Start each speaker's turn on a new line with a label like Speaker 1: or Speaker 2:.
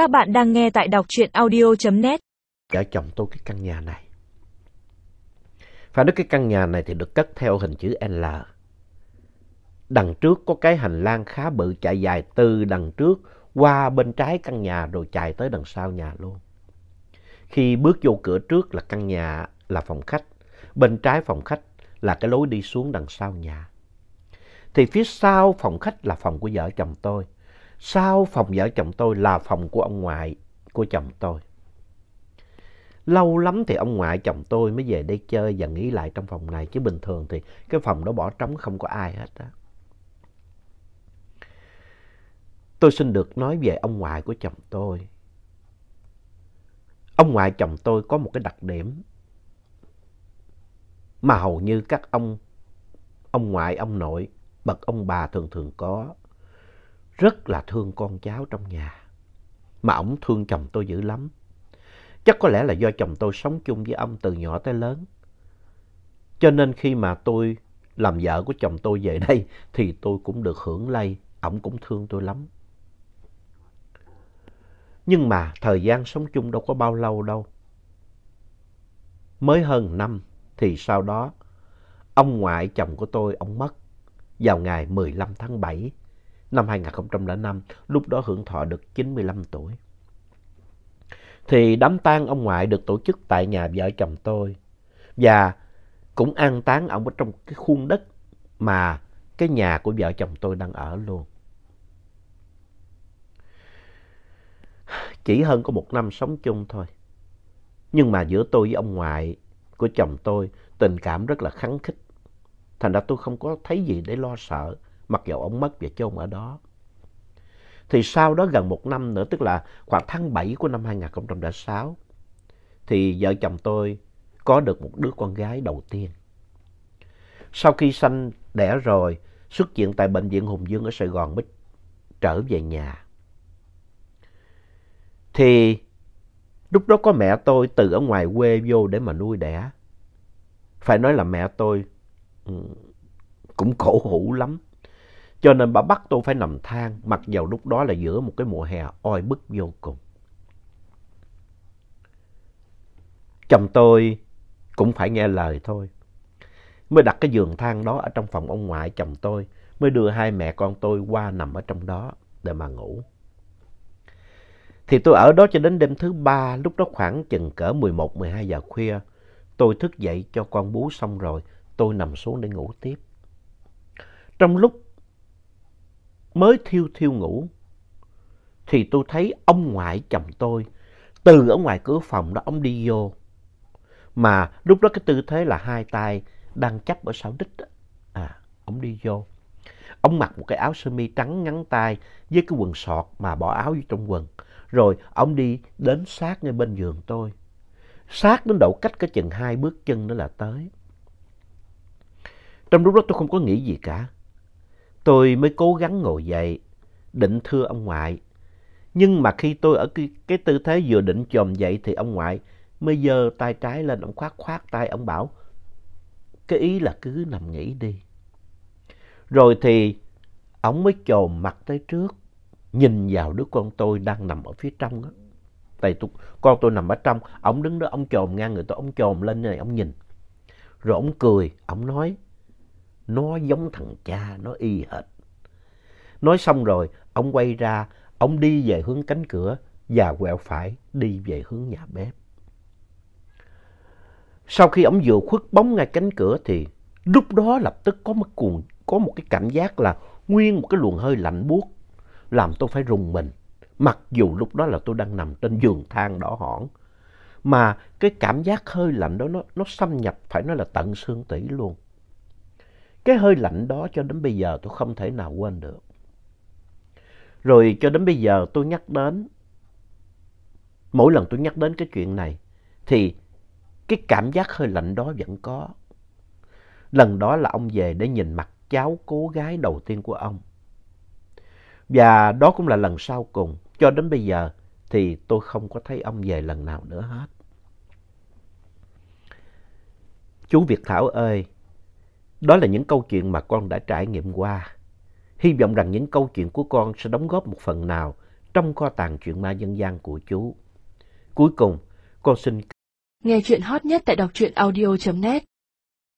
Speaker 1: Các bạn đang nghe tại đọc truyện audio.net.
Speaker 2: Vợ chồng tôi cái căn nhà này. Phải nói cái căn nhà này thì được cất theo hình chữ L. Đằng trước có cái hành lang khá bự chạy dài từ đằng trước qua bên trái căn nhà rồi chạy tới đằng sau nhà luôn. Khi bước vô cửa trước là căn nhà là phòng khách, bên trái phòng khách là cái lối đi xuống đằng sau nhà. Thì phía sau phòng khách là phòng của vợ chồng tôi. Sau phòng vợ chồng tôi là phòng của ông ngoại của chồng tôi. Lâu lắm thì ông ngoại chồng tôi mới về đây chơi và nghỉ lại trong phòng này. Chứ bình thường thì cái phòng đó bỏ trống không có ai hết á. Tôi xin được nói về ông ngoại của chồng tôi. Ông ngoại chồng tôi có một cái đặc điểm mà hầu như các ông, ông ngoại, ông nội, bậc ông bà thường thường có. Rất là thương con cháu trong nhà. Mà ông thương chồng tôi dữ lắm. Chắc có lẽ là do chồng tôi sống chung với ông từ nhỏ tới lớn. Cho nên khi mà tôi làm vợ của chồng tôi về đây thì tôi cũng được hưởng lây. Ông cũng thương tôi lắm. Nhưng mà thời gian sống chung đâu có bao lâu đâu. Mới hơn năm thì sau đó ông ngoại chồng của tôi, ông mất vào ngày 15 tháng 7 năm 2005, lúc đó hưởng thọ được 95 tuổi. Thì đám tang ông ngoại được tổ chức tại nhà vợ chồng tôi và cũng an táng ông ở trong cái khuôn đất mà cái nhà của vợ chồng tôi đang ở luôn. Chỉ hơn có một năm sống chung thôi. Nhưng mà giữa tôi với ông ngoại của chồng tôi tình cảm rất là khắng khích. Thành ra tôi không có thấy gì để lo sợ, mặc dù ông mất và chôn ở đó. Thì sau đó gần một năm nữa, tức là khoảng tháng 7 của năm 2006, thì vợ chồng tôi có được một đứa con gái đầu tiên. Sau khi sanh đẻ rồi, xuất viện tại Bệnh viện Hùng Dương ở Sài Gòn mới trở về nhà. Thì lúc đó có mẹ tôi từ ở ngoài quê vô để mà nuôi đẻ. Phải nói là mẹ tôi ừ, cũng khổ hủ lắm. Cho nên bà bắt tôi phải nằm than, mặc dầu lúc đó là giữa một cái mùa hè oi bức vô cùng. Chồng tôi cũng phải nghe lời thôi. Mới đặt cái giường than đó ở trong phòng ông ngoại chồng tôi, mới đưa hai mẹ con tôi qua nằm ở trong đó để mà ngủ. Thì tôi ở đó cho đến đêm thứ ba, lúc đó khoảng chừng cỡ 11-12 giờ khuya. Tôi thức dậy cho con bú xong rồi, tôi nằm xuống để ngủ tiếp. Trong lúc mới thiêu thiêu ngủ, thì tôi thấy ông ngoại chồng tôi từ ở ngoài cửa phòng đó ông đi vô. Mà lúc đó cái tư thế là hai tay đang chấp ở sau đít. À, ông đi vô. Ông mặc một cái áo sơ mi trắng ngắn tay với cái quần sọt mà bỏ áo vô trong quần. Rồi ông đi đến sát ngay bên giường tôi. Sát đến độ cách cái chừng hai bước chân nữa là tới. Trong lúc đó tôi không có nghĩ gì cả. Tôi mới cố gắng ngồi dậy, định thưa ông ngoại. Nhưng mà khi tôi ở cái, cái tư thế vừa định chồm dậy thì ông ngoại mới giơ tay trái lên, ông khoát khoát tay, ông bảo, cái ý là cứ nằm nghỉ đi. Rồi thì ông mới chồm mặt tới trước, nhìn vào đứa con tôi đang nằm ở phía trong á. Tại tôi, con tôi nằm ở trong, ông đứng đó, ông chồm ngang người tôi, ông chồm lên này, ông nhìn. Rồi ông cười, ông nói, nó giống thằng cha, nó y hệt. Nói xong rồi, ông quay ra, ông đi về hướng cánh cửa và quẹo phải đi về hướng nhà bếp. Sau khi ông vừa khuất bóng ngay cánh cửa thì lúc đó lập tức có một cuồng, có một cái cảm giác là nguyên một cái luồng hơi lạnh buốt làm tôi phải rùng mình. Mặc dù lúc đó là tôi đang nằm trên giường thang đỏ hỏn. Mà cái cảm giác hơi lạnh đó nó, nó xâm nhập phải nói là tận xương tủy luôn. Cái hơi lạnh đó cho đến bây giờ tôi không thể nào quên được. Rồi cho đến bây giờ tôi nhắc đến, mỗi lần tôi nhắc đến cái chuyện này, thì cái cảm giác hơi lạnh đó vẫn có. Lần đó là ông về để nhìn mặt cháu cô gái đầu tiên của ông. Và đó cũng là lần sau cùng. Cho đến bây giờ thì tôi không có thấy ông về lần nào nữa hết. Chú Việt Thảo ơi, đó là những câu chuyện mà con đã trải nghiệm qua. Hy vọng rằng những câu chuyện của con sẽ đóng góp một phần nào trong kho tàng chuyện ma dân gian của chú. Cuối cùng, con xin...
Speaker 1: Nghe chuyện hot nhất tại đọc truyện audio.net